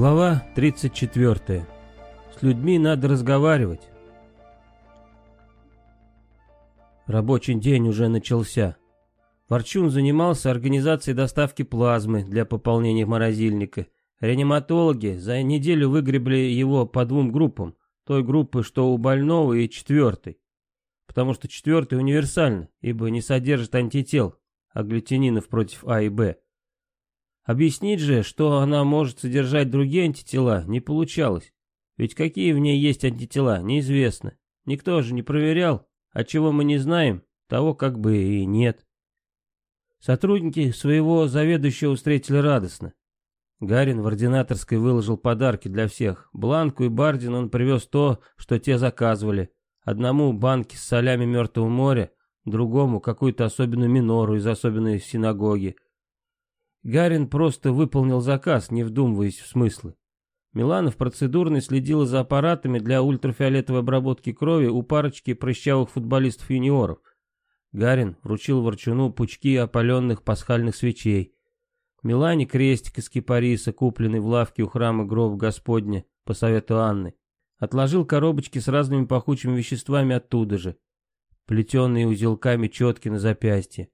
Глава 34. С людьми надо разговаривать. Рабочий день уже начался. Ворчун занимался организацией доставки плазмы для пополнения морозильника. Реаниматологи за неделю выгребли его по двум группам. Той группы, что у больного, и четвертой. Потому что четвертый универсальный, ибо не содержит антител, агглютининов против А и Б. Объяснить же, что она может содержать другие антитела, не получалось. Ведь какие в ней есть антитела, неизвестно. Никто же не проверял, а чего мы не знаем, того как бы и нет. Сотрудники своего заведующего встретили радостно. Гарин в ординаторской выложил подарки для всех. Бланку и Бардин он привез то, что те заказывали. Одному банки с солями Мертвого моря, другому какую-то особенную минору из особенной синагоги. Гарин просто выполнил заказ, не вдумываясь в смыслы. Миланов процедурно следила за аппаратами для ультрафиолетовой обработки крови у парочки прыщавых футболистов-юниоров. Гарин вручил Ворчуну пучки опаленных пасхальных свечей. Милане крестик из кипариса, купленный в лавке у храма Гроб Господня по совету Анны. Отложил коробочки с разными пахучими веществами оттуда же, плетенные узелками четки на запястье.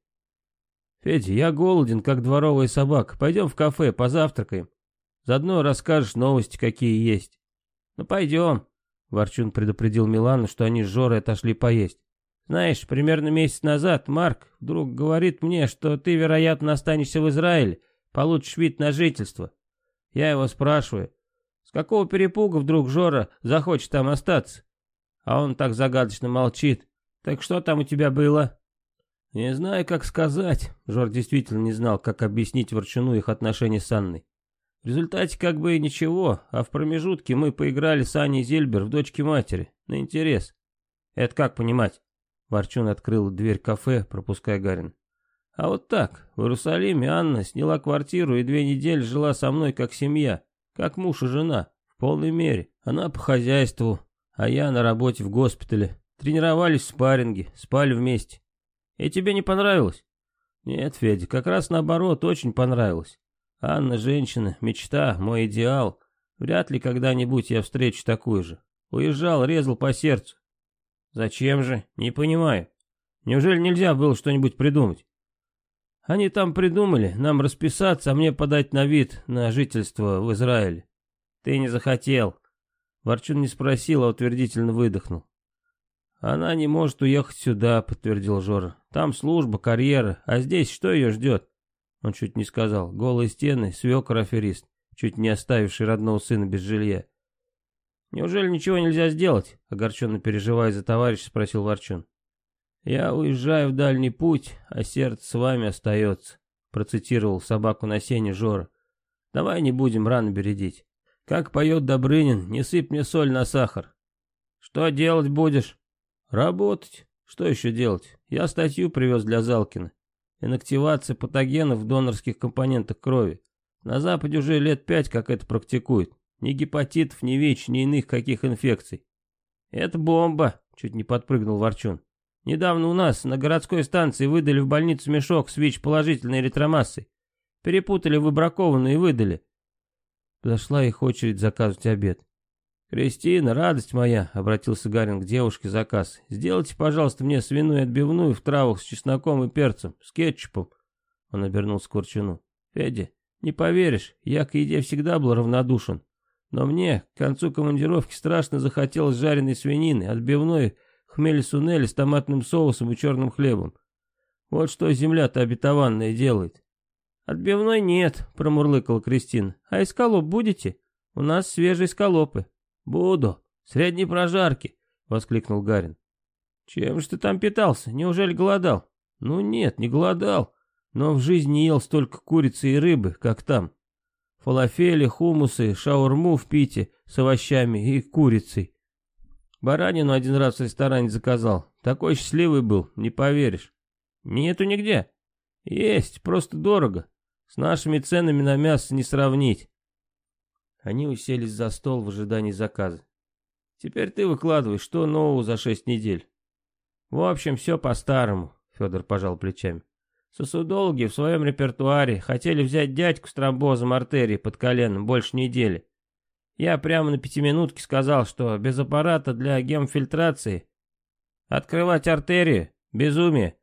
«Федя, я голоден, как дворовая собака. Пойдем в кафе, позавтракаем. Заодно расскажешь новости, какие есть». «Ну, пойдем», — Ворчун предупредил Милану, что они с Жорой отошли поесть. «Знаешь, примерно месяц назад Марк вдруг говорит мне, что ты, вероятно, останешься в Израиле, получишь вид на жительство. Я его спрашиваю, с какого перепуга вдруг Жора захочет там остаться? А он так загадочно молчит. Так что там у тебя было?» «Не знаю, как сказать». Жор действительно не знал, как объяснить Ворчуну их отношения с Анной. В результате как бы и ничего, а в промежутке мы поиграли с Аней Зельбер в дочке матери, на интерес. Это как понимать? Ворчун открыл дверь кафе, пропуская Гарин. А вот так, в Иерусалиме Анна сняла квартиру и две недели жила со мной как семья, как муж и жена, в полной мере. Она по хозяйству, а я на работе в госпитале. Тренировались в спарринге, спали вместе. И тебе не понравилось? Нет, Федя, как раз наоборот, очень понравилось. Анна женщина, мечта, мой идеал. Вряд ли когда-нибудь я встречу такую же. Уезжал, резал по сердцу. Зачем же? Не понимаю. Неужели нельзя было что-нибудь придумать? Они там придумали нам расписаться, а мне подать на вид на жительство в Израиле. Ты не захотел. Ворчун не спросил, а утвердительно выдохнул. «Она не может уехать сюда», — подтвердил Жора. «Там служба, карьера, а здесь что ее ждет?» Он чуть не сказал. Голые стены, свекор-аферист, чуть не оставивший родного сына без жилья. «Неужели ничего нельзя сделать?» — огорченно переживая за товарища, спросил Ворчун. «Я уезжаю в дальний путь, а сердце с вами остается», — процитировал собаку на сене Жора. «Давай не будем рано бередить. Как поет Добрынин, не сыпь мне соль на сахар». «Что делать будешь?» Работать. Что еще делать? Я статью привез для Залкина. Инактивация патогенов в донорских компонентах крови. На Западе уже лет пять как это практикуют. Ни гепатитов, ни ВИЧ, ни иных каких инфекций. Это бомба, чуть не подпрыгнул Ворчун. Недавно у нас на городской станции выдали в больницу мешок с ВИЧ положительной эритромассой. Перепутали выбракованную и выдали. Подошла их очередь заказывать обед. «Кристина, радость моя!» — обратился Гарин к девушке заказ. «Сделайте, пожалуйста, мне свиную отбивную в травах с чесноком и перцем, с кетчупом». Он обернулся к Курчуну. «Федя, не поверишь, я к еде всегда был равнодушен. Но мне к концу командировки страшно захотелось жареной свинины, отбивной хмель-сунели с томатным соусом и черным хлебом. Вот что земля-то обетованная делает». «Отбивной нет», — промурлыкала Кристина. «А эскалоп будете? У нас свежие эскалопы». «Буду. Средней прожарки», — воскликнул Гарин. «Чем же ты там питался? Неужели голодал?» «Ну нет, не голодал, но в жизни не ел столько курицы и рыбы, как там. Фалафели, хумусы, шаурму в пите с овощами и курицей. Баранину один раз в ресторане заказал. Такой счастливый был, не поверишь. Нету нигде. Есть, просто дорого. С нашими ценами на мясо не сравнить. Они уселись за стол в ожидании заказа. «Теперь ты выкладывай, что нового за шесть недель?» «В общем, все по-старому», — Федор пожал плечами. Сосудологи в своем репертуаре хотели взять дядьку с тромбозом артерии под коленом больше недели. Я прямо на пятиминутке сказал, что без аппарата для гемфильтрации открывать артерию – безумие.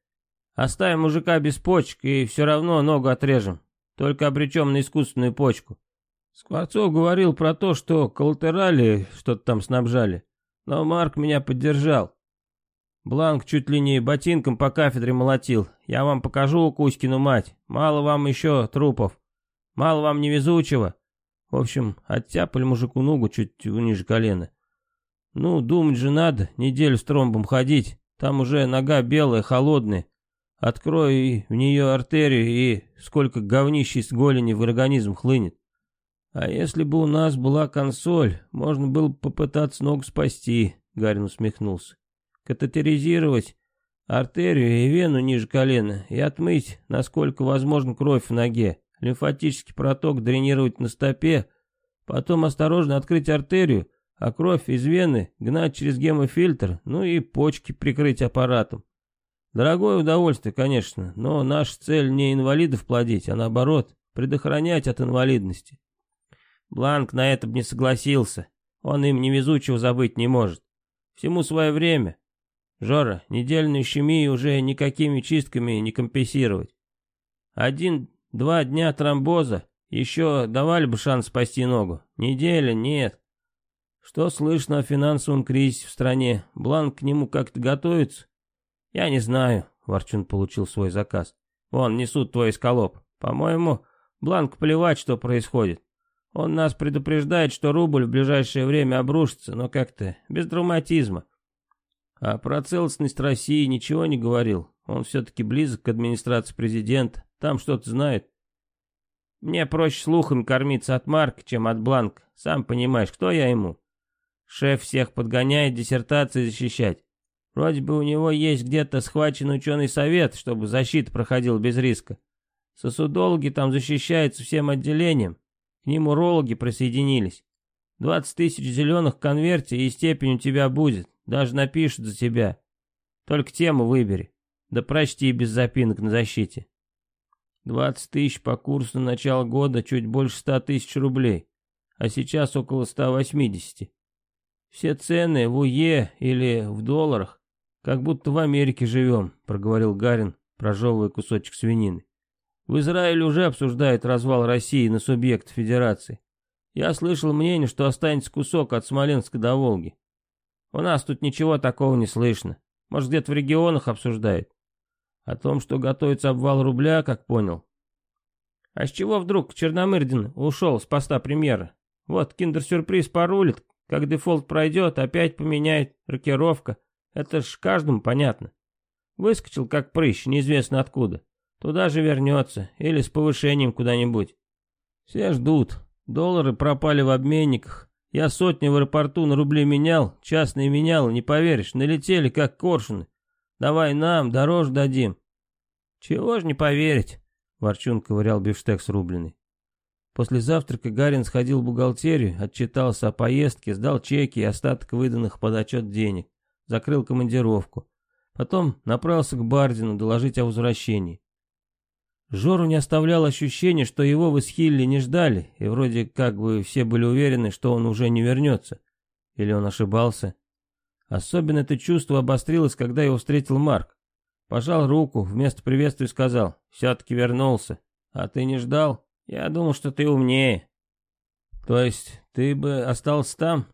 Оставим мужика без почек и все равно ногу отрежем, только обречем на искусственную почку. Скворцов говорил про то, что коллатерали что-то там снабжали, но Марк меня поддержал. Бланк чуть ли не ботинком по кафедре молотил. Я вам покажу Кузькину мать. Мало вам еще трупов. Мало вам невезучего. В общем, оттяпали мужику ногу чуть ниже колена. Ну, думать же надо, неделю с тромбом ходить. Там уже нога белая, холодная. Открой в нее артерию и сколько говнищей с голени в организм хлынет. А если бы у нас была консоль, можно было бы попытаться ногу спасти, Гарин усмехнулся катетеризировать артерию и вену ниже колена и отмыть, насколько возможно, кровь в ноге, лимфатический проток дренировать на стопе, потом осторожно открыть артерию, а кровь из вены гнать через гемофильтр, ну и почки прикрыть аппаратом. Дорогое удовольствие, конечно, но наша цель не инвалидов плодить, а наоборот, предохранять от инвалидности. Бланк на это бы не согласился, он им невезучего забыть не может. Всему свое время, Жора, недельную химию уже никакими чистками не компенсировать. Один-два дня тромбоза еще давали бы шанс спасти ногу. Неделя, нет. Что слышно о финансовом кризисе в стране? Бланк к нему как-то готовится? Я не знаю, Ворчун получил свой заказ. Вон, несут твой скалоп. По-моему, Бланк плевать, что происходит. Он нас предупреждает, что рубль в ближайшее время обрушится, но как-то без драматизма. А про целостность России ничего не говорил. Он все-таки близок к администрации президента, там что-то знает. Мне проще слухами кормиться от Марка, чем от Бланка. Сам понимаешь, кто я ему? Шеф всех подгоняет диссертации защищать. Вроде бы у него есть где-то схваченный ученый совет, чтобы защита проходила без риска. Сосудологи там защищаются всем отделением. К ним урологи присоединились. 20 тысяч зеленых в конверте и степень у тебя будет. Даже напишут за тебя. Только тему выбери. Да прочти без запинок на защите. 20 тысяч по курсу на начало года чуть больше 100 тысяч рублей. А сейчас около 180. Все цены в УЕ или в долларах. Как будто в Америке живем, проговорил Гарин, прожевывая кусочек свинины. В Израиле уже обсуждают развал России на субъект федерации. Я слышал мнение, что останется кусок от Смоленска до Волги. У нас тут ничего такого не слышно. Может, где-то в регионах обсуждают. О том, что готовится обвал рубля, как понял. А с чего вдруг Черномырдин ушел с поста премьера? Вот, киндер-сюрприз порулит, как дефолт пройдет, опять поменяет рокировка. Это ж каждому понятно. Выскочил, как прыщ, неизвестно откуда. Туда же вернется, или с повышением куда-нибудь. Все ждут. Доллары пропали в обменниках, я сотни в аэропорту на рубли менял, частные менял, не поверишь, налетели как коршуны. Давай нам, дороже дадим. Чего ж не поверить, Ворчун ковырял бифштекс рубленый. После завтрака Гарин сходил в бухгалтерию, отчитался о поездке, сдал чеки и остаток выданных под отчет денег, закрыл командировку. Потом направился к Бардину доложить о возвращении. Жору не оставляло ощущение, что его в Исхилле не ждали, и вроде как бы все были уверены, что он уже не вернется. Или он ошибался. Особенно это чувство обострилось, когда его встретил Марк. Пожал руку, вместо приветствия сказал, «Все-таки вернулся. А ты не ждал? Я думал, что ты умнее». «То есть ты бы остался там?»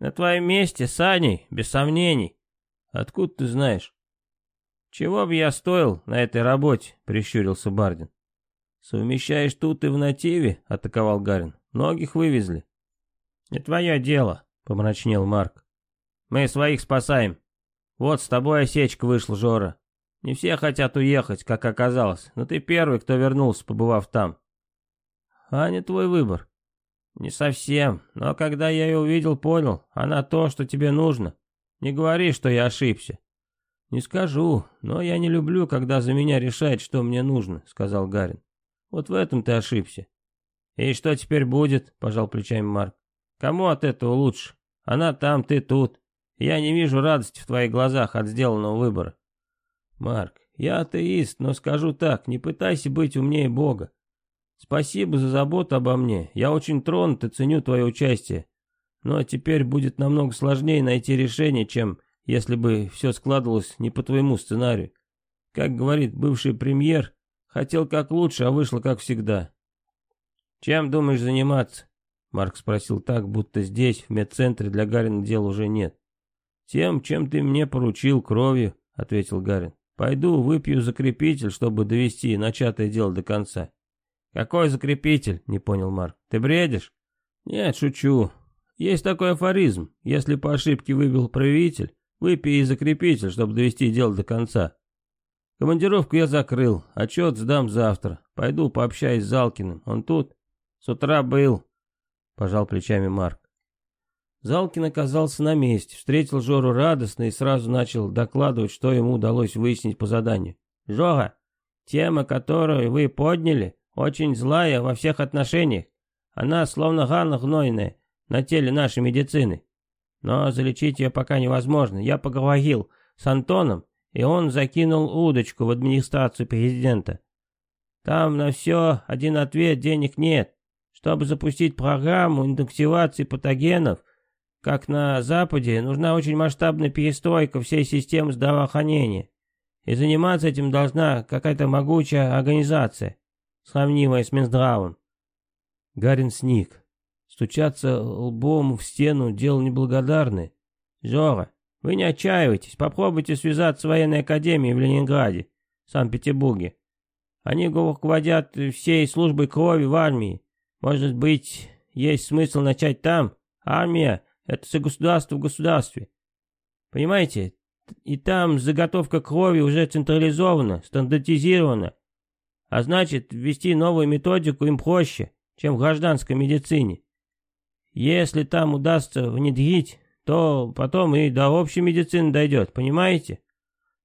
«На твоем месте, с Аней, без сомнений». «Откуда ты знаешь?» «Чего бы я стоил на этой работе?» — прищурился Бардин. «Совмещаешь тут и в нативе?» — атаковал Гарин. «Многих вывезли». «Не твое дело», — помрачнел Марк. «Мы своих спасаем. Вот с тобой осечка вышла, Жора. Не все хотят уехать, как оказалось, но ты первый, кто вернулся, побывав там». «Аня твой выбор». «Не совсем, но когда я ее увидел, понял, она то, что тебе нужно. Не говори, что я ошибся. «Не скажу, но я не люблю, когда за меня решает, что мне нужно», — сказал Гарин. «Вот в этом ты ошибся». «И что теперь будет?» — пожал плечами Марк. «Кому от этого лучше? Она там, ты тут. Я не вижу радости в твоих глазах от сделанного выбора». «Марк, я атеист, но скажу так, не пытайся быть умнее Бога. Спасибо за заботу обо мне, я очень тронут и ценю твое участие. Но теперь будет намного сложнее найти решение, чем если бы все складывалось не по твоему сценарию. Как говорит бывший премьер, хотел как лучше, а вышло как всегда. Чем думаешь заниматься? Марк спросил так, будто здесь, в медцентре, для Гарина дел уже нет. «Тем, чем ты мне поручил, кровью», — ответил Гарин. «Пойду выпью закрепитель, чтобы довести начатое дело до конца». «Какой закрепитель?» — не понял Марк. «Ты бредишь?» «Нет, шучу. Есть такой афоризм. Если по ошибке выбил правитель, выпей и закрепитель, чтобы довести дело до конца. Командировку я закрыл, отчет сдам завтра. Пойду пообщаюсь с Залкиным. Он тут? С утра был пожал плечами Марк. Залкин оказался на месте, встретил Жору радостно и сразу начал докладывать, что ему удалось выяснить по заданию. «Жора, тема, которую вы подняли, очень злая во всех отношениях. Она словно рана гнойная на теле нашей медицины. Но залечить ее пока невозможно. Я поговорил с Антоном, и он закинул удочку в администрацию президента. Там на все один ответ, денег нет. Чтобы запустить программу индексивации патогенов, как на Западе, нужна очень масштабная перестройка всей системы здравоохранения. И заниматься этим должна какая-то могучая организация, сравнимая с Минздравом. Гарин сник. Стучаться лбом в стену – дело неблагодарное. Жора, вы не отчаивайтесь, попробуйте связаться с военной академией в Ленинграде, Санкт-Петербурге. Они руководят всей службой крови в армии. Может быть, есть смысл начать там? Армия — это все государство в государстве. Понимаете? И там заготовка крови уже централизована, стандартизирована. А значит, ввести новую методику им проще, чем в гражданской медицине. Если там удастся внедрить, то потом и до общей медицины дойдет, понимаете?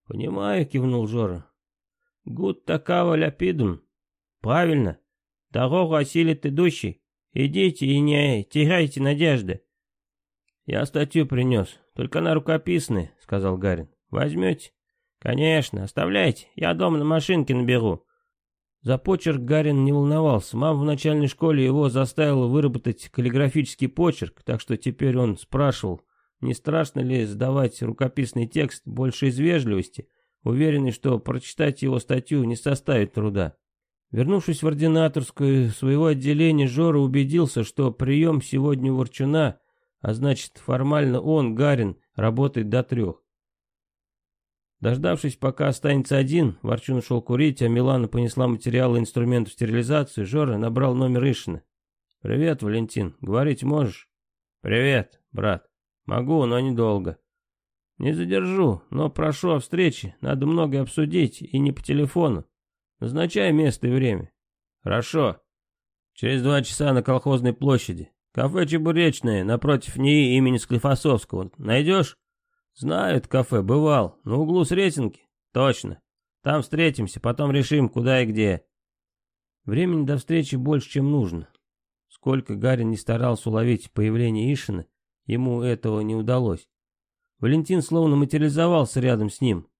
Понимаю, кивнул Жора. Гуд такава ляпидум. Правильно. Дорогу осилит идущий. Идите и не теряйте надежды. Я статью принес, только она рукописная, сказал Гарин. Возьмете? Конечно, оставляйте, я дома на машинке наберу. За почерк Гарин не волновался. Мама в начальной школе его заставила выработать каллиграфический почерк, так что теперь он спрашивал, не страшно ли сдавать рукописный текст больше из вежливости, уверенный, что прочитать его статью не составит труда. Вернувшись в ординаторскую своего отделения, Жора убедился, что прием сегодня у Ворчуна, а значит формально он, Гарин, работает до трех. Дождавшись, пока останется один, Ворчун ушел курить, а Милана понесла материалы и инструменты в стерилизацию, Жора набрал номер Ишина. «Привет, Валентин, говорить можешь?» «Привет, брат. Могу, но недолго». «Не задержу, но прошу о встрече, надо многое обсудить, и не по телефону. Назначай место и время. Хорошо. Через два часа на колхозной площади. Кафе «Чебуречное» напротив НИИ имени Склифосовского. Найдешь? Знают кафе, бывал. На углу Сретенки? Точно. Там встретимся, потом решим, куда и где. Времени до встречи больше, чем нужно. Сколько Гарин не старался уловить появление Ишина, ему этого не удалось. Валентин словно материализовался рядом с ним,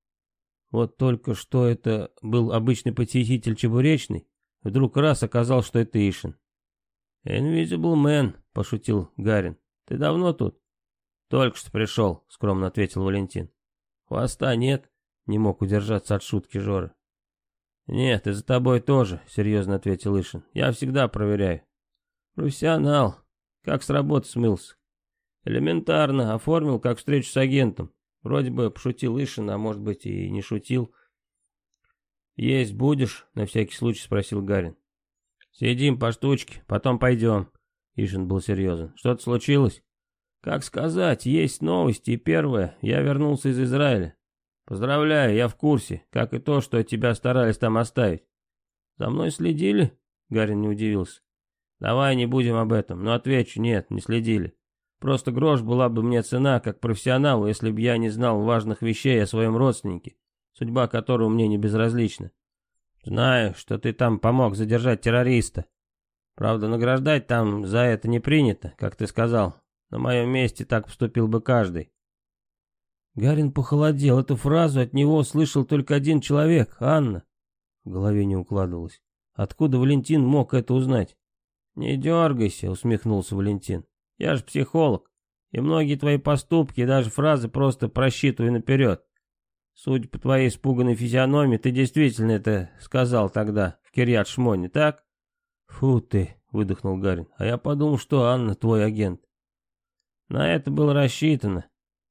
вот только что это был обычный посетитель чебуречный, вдруг раз оказал, что это Ишин. «Invisible Man», — пошутил Гарин. «Ты давно тут?» «Только что пришел», — скромно ответил Валентин. «Хвоста нет», — не мог удержаться от шутки Жора. «Нет, и за тобой тоже», — серьезно ответил Ишин. «Я всегда проверяю». «Профессионал. Как с работы смылся?» «Элементарно. Оформил, как встречу с агентом. Вроде бы пошутил Ишин, а может быть и не шутил. «Есть будешь?» — на всякий случай спросил Гарин. «Сидим по штучке, потом пойдем». Ишин был серьезен. «Что-то случилось?» «Как сказать, есть новости, первое, я вернулся из Израиля. Поздравляю, я в курсе, как и то, что тебя старались там оставить». «За мной следили?» — Гарин не удивился. «Давай не будем об этом, но отвечу, нет, не следили. Просто грош была бы мне цена, как профессионалу, если бы я не знал важных вещей о своем родственнике, судьба которого мне не безразлична. Знаю, что ты там помог задержать террориста. Правда, награждать там за это не принято, как ты сказал. На моем месте так поступил бы каждый. Гарин похолодел. Эту фразу от него слышал только один человек, Анна. В голове не укладывалось. Откуда Валентин мог это узнать? «Не дергайся», — усмехнулся Валентин. «Я же психолог, и многие твои поступки даже фразы просто просчитываю наперед. Судя по твоей испуганной физиономии, ты действительно это сказал тогда, в Кирьят Шмоне, так?» «Фу ты», — выдохнул Гарин, — «а я подумал, что Анна твой агент». «На это было рассчитано.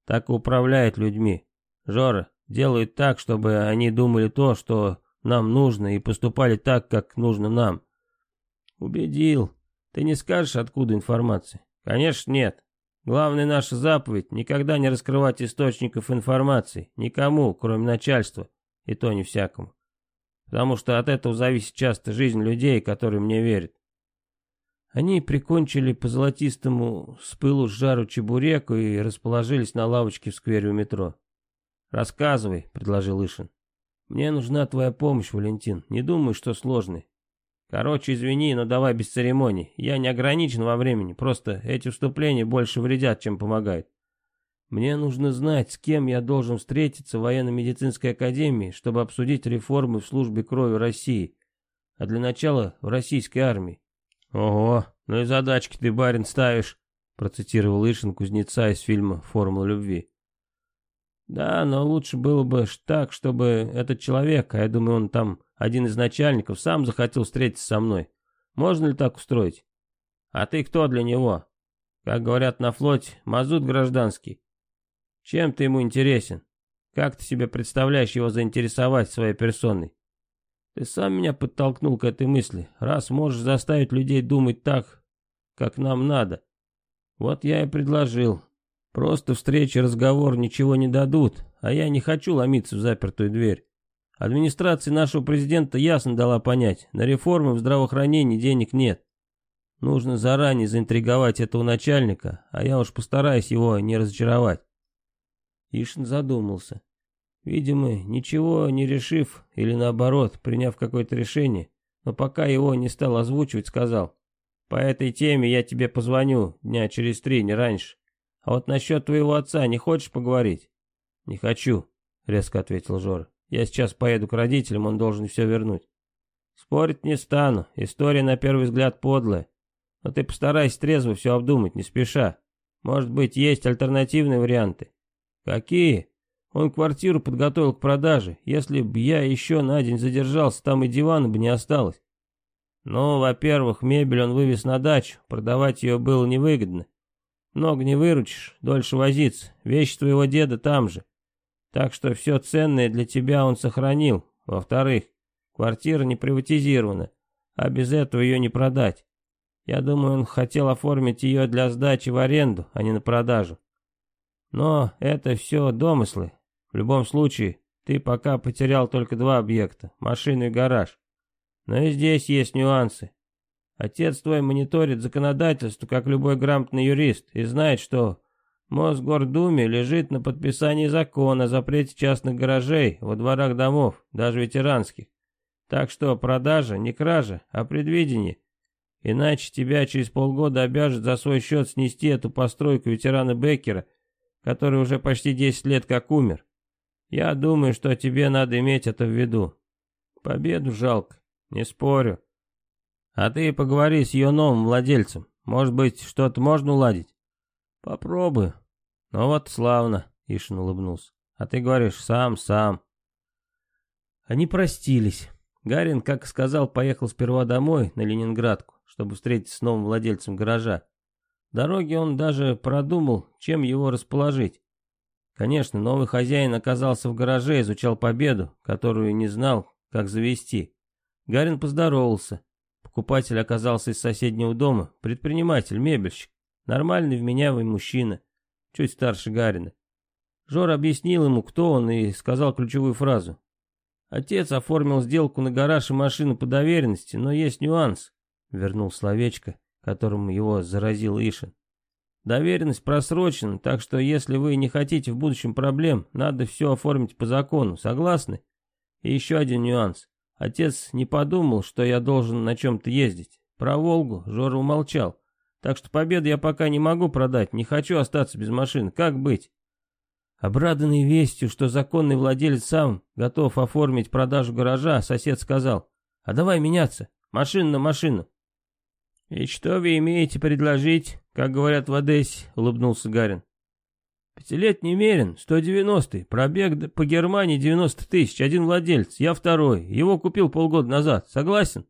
Так и управляет людьми. Жора, делают так, чтобы они думали то, что нам нужно, и поступали так, как нужно нам. Убедил. Ты не скажешь, откуда информация? Конечно, нет. Главная наша заповедь — никогда не раскрывать источников информации. Никому, кроме начальства. И то не всякому. Потому что от этого зависит часто жизнь людей, которые мне верят. Они прикончили по золотистому с пылу с жару чебуреку и расположились на лавочке в сквере у метро. «Рассказывай», — предложил Ишин. Мне нужна твоя помощь, Валентин. Не думаю, что сложный. Короче, извини, но давай без церемоний. Я не ограничен во времени, просто эти вступления больше вредят, чем помогают. Мне нужно знать, с кем я должен встретиться в военно-медицинской академии, чтобы обсудить реформы в службе крови России. А для начала в российской армии. Ого, ну и задачки ты, барин, ставишь, процитировал Ишин кузнеца из фильма «Формула любви». Да, но лучше было бы так, чтобы этот человек, а я думаю, он там один из начальников, сам захотел встретиться со мной. Можно ли так устроить? А ты кто для него? Как говорят на флоте, мазут гражданский. Чем ты ему интересен? Как ты себе представляешь его заинтересовать своей персоной? Ты сам меня подтолкнул к этой мысли, раз можешь заставить людей думать так, как нам надо. Вот я и предложил, Просто встречи, разговор ничего не дадут, а я не хочу ломиться в запертую дверь. Администрация нашего президента ясно дала понять, на реформы в здравоохранении денег нет. Нужно заранее заинтриговать этого начальника, а я уж постараюсь его не разочаровать. Ишин задумался. Видимо, ничего не решив, или наоборот, приняв какое-то решение, но пока его не стал озвучивать, сказал, «По этой теме я тебе позвоню дня через три, не раньше». А вот насчет твоего отца не хочешь поговорить? Не хочу, резко ответил Жора. Я сейчас поеду к родителям, он должен все вернуть. Спорить не стану, история на первый взгляд подлая. Но ты постарайся трезво все обдумать, не спеша. Может быть, есть альтернативные варианты. Какие? Он квартиру подготовил к продаже. Если бы я еще на день задержался, там и дивана бы не осталось. Ну, во-первых, мебель он вывез на дачу, продавать ее было невыгодно. Много не выручишь, дольше возиться. Вещи твоего деда там же. Так что все ценное для тебя он сохранил. Во-вторых, квартира не приватизирована, а без этого ее не продать. Я думаю, он хотел оформить ее для сдачи в аренду, а не на продажу. Но это все домыслы. В любом случае, ты пока потерял только два объекта, машину и гараж. Но и здесь есть нюансы. Отец твой мониторит законодательство, как любой грамотный юрист, и знает, что Мосгордуме лежит на подписании закона о запрете частных гаражей во дворах домов, даже ветеранских. Так что продажа не кража, а предвидение. Иначе тебя через полгода обяжет за свой счет снести эту постройку ветерана Беккера, который уже почти 10 лет как умер. Я думаю, что тебе надо иметь это в виду. Победу жалко, не спорю. А ты поговори с ее новым владельцем. Может быть, что-то можно уладить? Попробую. Ну вот, славно, Ишин улыбнулся. А ты говоришь, сам, сам. Они простились. Гарин, как сказал, поехал сперва домой, на Ленинградку, чтобы встретиться с новым владельцем гаража. Дороги он даже продумал, чем его расположить. Конечно, новый хозяин оказался в гараже, изучал победу, которую не знал, как завести. Гарин поздоровался. Покупатель оказался из соседнего дома, предприниматель, мебельщик, нормальный вменяемый мужчина, чуть старше Гарина. Жор объяснил ему, кто он, и сказал ключевую фразу. Отец оформил сделку на гараж и машину по доверенности, но есть нюанс, вернул словечко, которым его заразил Ишин. Доверенность просрочена, так что если вы не хотите в будущем проблем, надо все оформить по закону, согласны? И еще один нюанс. Отец не подумал, что я должен на чем-то ездить. Про Волгу Жора умолчал. Так что победу я пока не могу продать, не хочу остаться без машин. Как быть? Обрадованный вестью, что законный владелец сам готов оформить продажу гаража, сосед сказал, а давай меняться, машину на машину. «И что вы имеете предложить, как говорят в Одессе?» — улыбнулся Гарин. «Пятилетний Мерин, 190-й, пробег по Германии 90 тысяч, один владелец, я второй, его купил полгода назад, согласен?»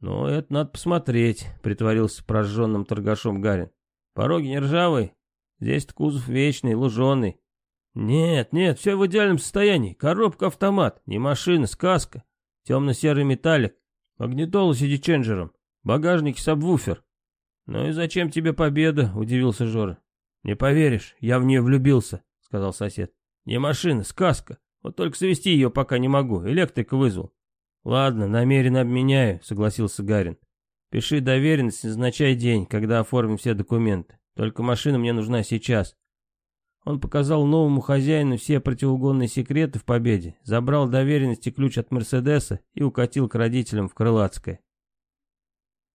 «Ну, это надо посмотреть», — притворился прожженным торгашом Гарин. «Пороги не ржавые, здесь кузов вечный, луженый». «Нет, нет, все в идеальном состоянии, коробка-автомат, не машина, сказка, темно-серый металлик, магнитола с CD-ченджером, багажник и сабвуфер». «Ну и зачем тебе победа?» — удивился Жора. «Не поверишь, я в нее влюбился», — сказал сосед. «Не машина, сказка. Вот только завести ее пока не могу, электрика вызвал». «Ладно, намеренно обменяю», — согласился Гарин. «Пиши доверенность, назначай день, когда оформим все документы. Только машина мне нужна сейчас». Он показал новому хозяину все противоугонные секреты в победе, забрал доверенность и ключ от Мерседеса и укатил к родителям в Крылатское.